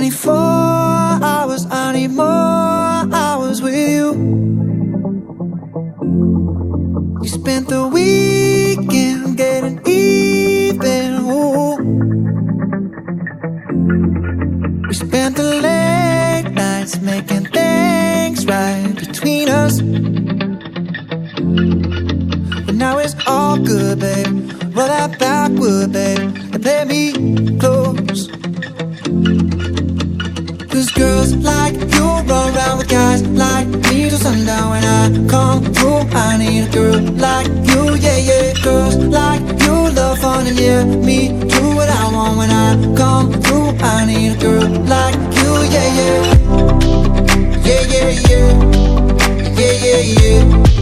24 hours, I need more hours with you. You spent the weekend getting even. Ooh. We spent the late nights making things right between us. But now it's all good, babe. Roll that backwood, babe, and play me close. Around with guys like me till sundown when I come through. I need a girl like you, yeah, yeah. Girls like you love fun and yeah, me do what I want when I come through. I need a girl like you, yeah, yeah. Yeah, yeah, yeah. Yeah, yeah, yeah.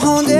Whole day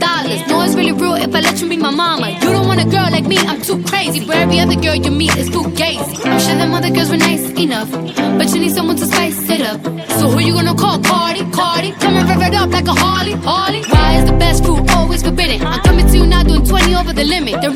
dollars. No, it's really real if I let you be my mama. You don't want a girl like me, I'm too crazy. Where every other girl you meet is too gazy. I'm sure them other girls were nice enough, but you need someone to spice it up. So who you gonna call? Cardi, Cardi. Come and rev it up like a Harley, Harley. Why is the best food always forbidden? I'm coming to you now doing 20 over the limit. The